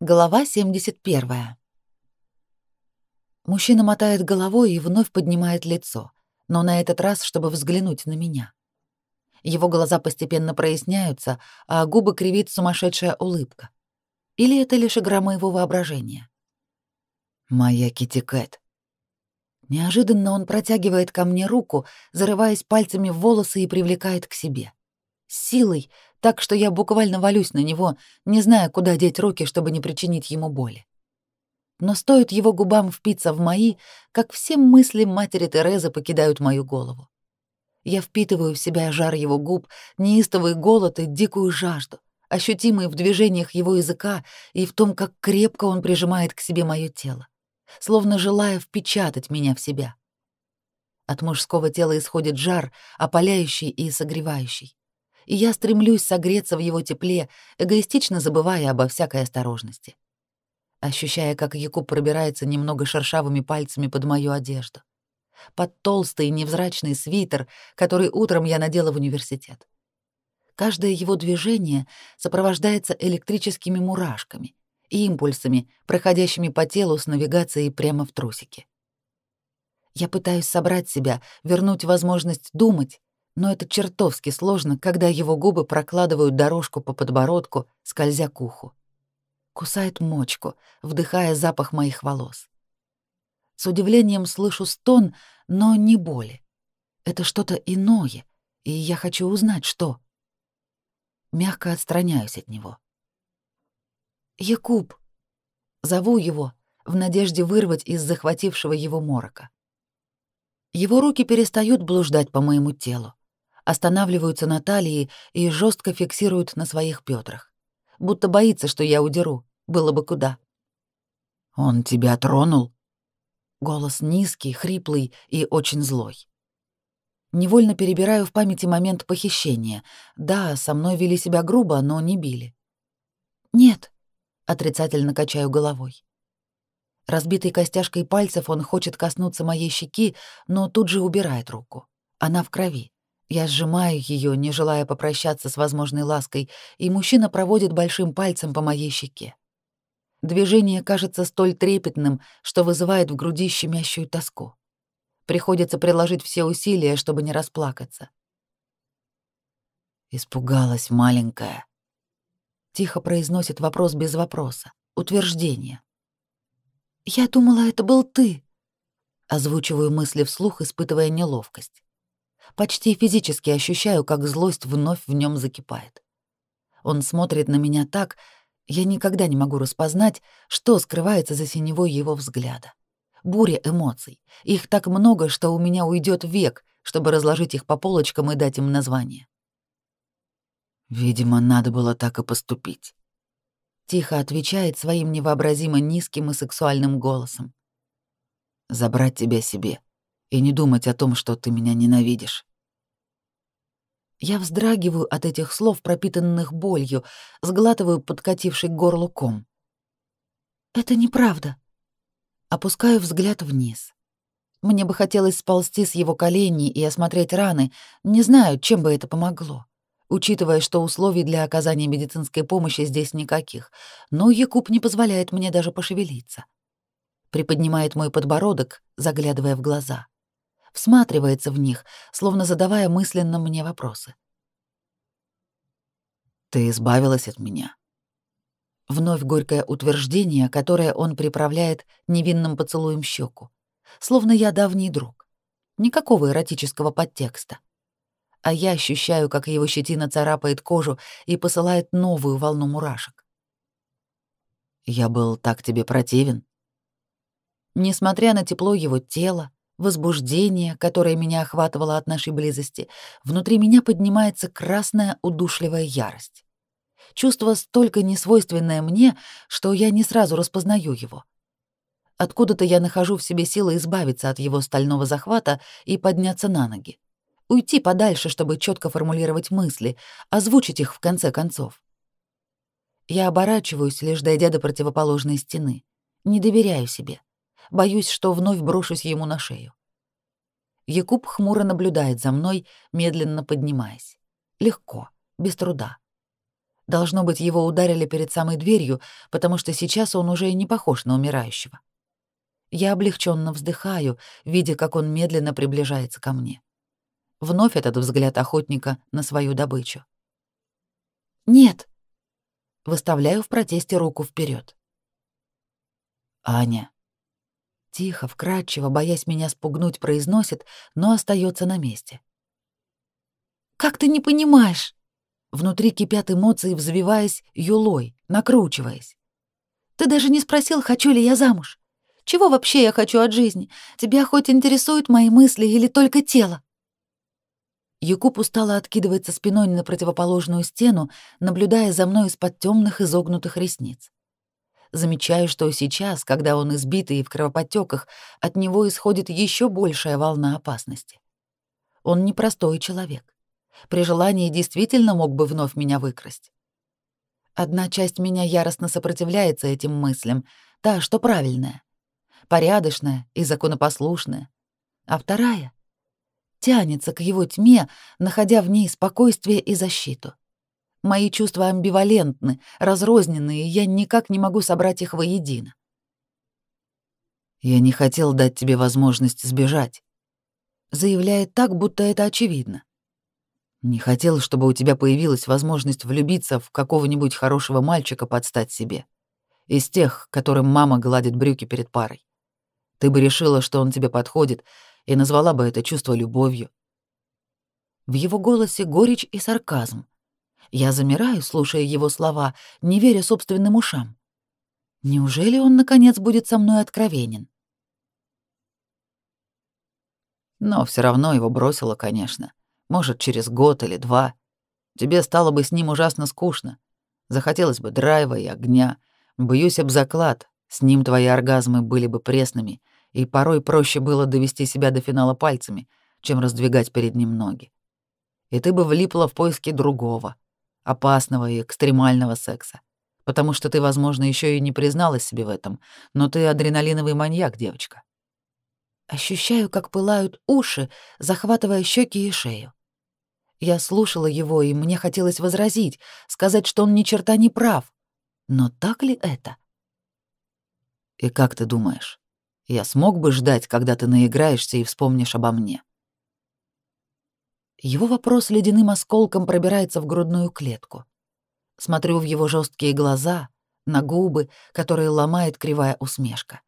Глава 71. Мужчина мотает головой и вновь поднимает лицо, но на этот раз, чтобы взглянуть на меня. Его глаза постепенно проясняются, а губы кривит сумасшедшая улыбка. Или это лишь игра моего воображения? Моя Китикет. Неожиданно он протягивает ко мне руку, зарываясь пальцами в волосы и привлекает к себе. С силой, так что я буквально валюсь на него, не зная, куда деть руки, чтобы не причинить ему боли. Но стоит его губам впиться в мои, как все мысли матери Терезы покидают мою голову. Я впитываю в себя жар его губ, неистовый голод и дикую жажду, ощутимые в движениях его языка и в том, как крепко он прижимает к себе мое тело, словно желая впечатать меня в себя. От мужского тела исходит жар, опаляющий и согревающий и я стремлюсь согреться в его тепле, эгоистично забывая обо всякой осторожности. Ощущая, как Якуб пробирается немного шершавыми пальцами под мою одежду. Под толстый невзрачный свитер, который утром я надела в университет. Каждое его движение сопровождается электрическими мурашками и импульсами, проходящими по телу с навигацией прямо в трусики. Я пытаюсь собрать себя, вернуть возможность думать, но это чертовски сложно, когда его губы прокладывают дорожку по подбородку, скользя к уху. Кусает мочку, вдыхая запах моих волос. С удивлением слышу стон, но не боли. Это что-то иное, и я хочу узнать, что. Мягко отстраняюсь от него. «Якуб!» Зову его, в надежде вырвать из захватившего его морока. Его руки перестают блуждать по моему телу останавливаются на талии и жестко фиксируют на своих бедрах. Будто боится, что я удеру. Было бы куда. «Он тебя тронул?» Голос низкий, хриплый и очень злой. Невольно перебираю в памяти момент похищения. Да, со мной вели себя грубо, но не били. «Нет», — отрицательно качаю головой. Разбитой костяшкой пальцев он хочет коснуться моей щеки, но тут же убирает руку. Она в крови. Я сжимаю ее, не желая попрощаться с возможной лаской, и мужчина проводит большим пальцем по моей щеке. Движение кажется столь трепетным, что вызывает в груди щемящую тоску. Приходится приложить все усилия, чтобы не расплакаться. «Испугалась маленькая», — тихо произносит вопрос без вопроса, утверждение. «Я думала, это был ты», — озвучиваю мысли вслух, испытывая неловкость. Почти физически ощущаю, как злость вновь в нем закипает. Он смотрит на меня так, я никогда не могу распознать, что скрывается за синевой его взгляда. Буря эмоций. Их так много, что у меня уйдет век, чтобы разложить их по полочкам и дать им название. Видимо, надо было так и поступить. Тихо отвечает своим невообразимо низким и сексуальным голосом. Забрать тебя себе, и не думать о том, что ты меня ненавидишь. Я вздрагиваю от этих слов, пропитанных болью, сглатываю подкативший горло ком. Это неправда. Опускаю взгляд вниз. Мне бы хотелось сползти с его коленей и осмотреть раны, не знаю, чем бы это помогло, учитывая, что условий для оказания медицинской помощи здесь никаких, но Якуб не позволяет мне даже пошевелиться. Приподнимает мой подбородок, заглядывая в глаза — всматривается в них, словно задавая мысленно мне вопросы. «Ты избавилась от меня». Вновь горькое утверждение, которое он приправляет невинным поцелуем щеку, словно я давний друг. Никакого эротического подтекста. А я ощущаю, как его щетина царапает кожу и посылает новую волну мурашек. «Я был так тебе противен», Несмотря на тепло его тела, возбуждение, которое меня охватывало от нашей близости, внутри меня поднимается красная удушливая ярость. Чувство столько несвойственное мне, что я не сразу распознаю его. Откуда-то я нахожу в себе силы избавиться от его стального захвата и подняться на ноги. Уйти подальше, чтобы четко формулировать мысли, озвучить их в конце концов. Я оборачиваюсь, лишь дойдя до противоположной стены. Не доверяю себе. Боюсь, что вновь брошусь ему на шею. Якуб хмуро наблюдает за мной, медленно поднимаясь. Легко, без труда. Должно быть, его ударили перед самой дверью, потому что сейчас он уже не похож на умирающего. Я облегченно вздыхаю, видя, как он медленно приближается ко мне. Вновь этот взгляд охотника на свою добычу. «Нет!» Выставляю в протесте руку вперед. «Аня!» Тихо, вкрадчиво, боясь меня спугнуть, произносит, но остается на месте. «Как ты не понимаешь?» Внутри кипят эмоции, взвиваясь юлой, накручиваясь. «Ты даже не спросил, хочу ли я замуж. Чего вообще я хочу от жизни? Тебя хоть интересуют мои мысли или только тело?» Якуб устало откидывается спиной на противоположную стену, наблюдая за мной из-под темных изогнутых ресниц замечаю, что сейчас, когда он избитый и в кровоподтеках, от него исходит еще большая волна опасности. Он непростой человек. При желании действительно мог бы вновь меня выкрасть. Одна часть меня яростно сопротивляется этим мыслям, та, что правильная, порядочная и законопослушная. А вторая тянется к его тьме, находя в ней спокойствие и защиту. Мои чувства амбивалентны, разрозненные, я никак не могу собрать их воедино. «Я не хотел дать тебе возможность сбежать», — заявляет так, будто это очевидно. «Не хотел, чтобы у тебя появилась возможность влюбиться в какого-нибудь хорошего мальчика под стать себе, из тех, которым мама гладит брюки перед парой. Ты бы решила, что он тебе подходит, и назвала бы это чувство любовью». В его голосе горечь и сарказм — я замираю, слушая его слова, не веря собственным ушам. Неужели он, наконец, будет со мной откровенен? Но все равно его бросило, конечно. Может, через год или два. Тебе стало бы с ним ужасно скучно. Захотелось бы драйва и огня. Боюсь об заклад. С ним твои оргазмы были бы пресными, и порой проще было довести себя до финала пальцами, чем раздвигать перед ним ноги. И ты бы влипла в поиски другого — опасного и экстремального секса. Потому что ты, возможно, еще и не призналась себе в этом, но ты адреналиновый маньяк, девочка. Ощущаю, как пылают уши, захватывая щеки и шею. Я слушала его, и мне хотелось возразить, сказать, что он ни черта не прав. Но так ли это? И как ты думаешь, я смог бы ждать, когда ты наиграешься и вспомнишь обо мне? — его вопрос ледяным осколком пробирается в грудную клетку. Смотрю в его жесткие глаза, на губы, которые ломает кривая усмешка.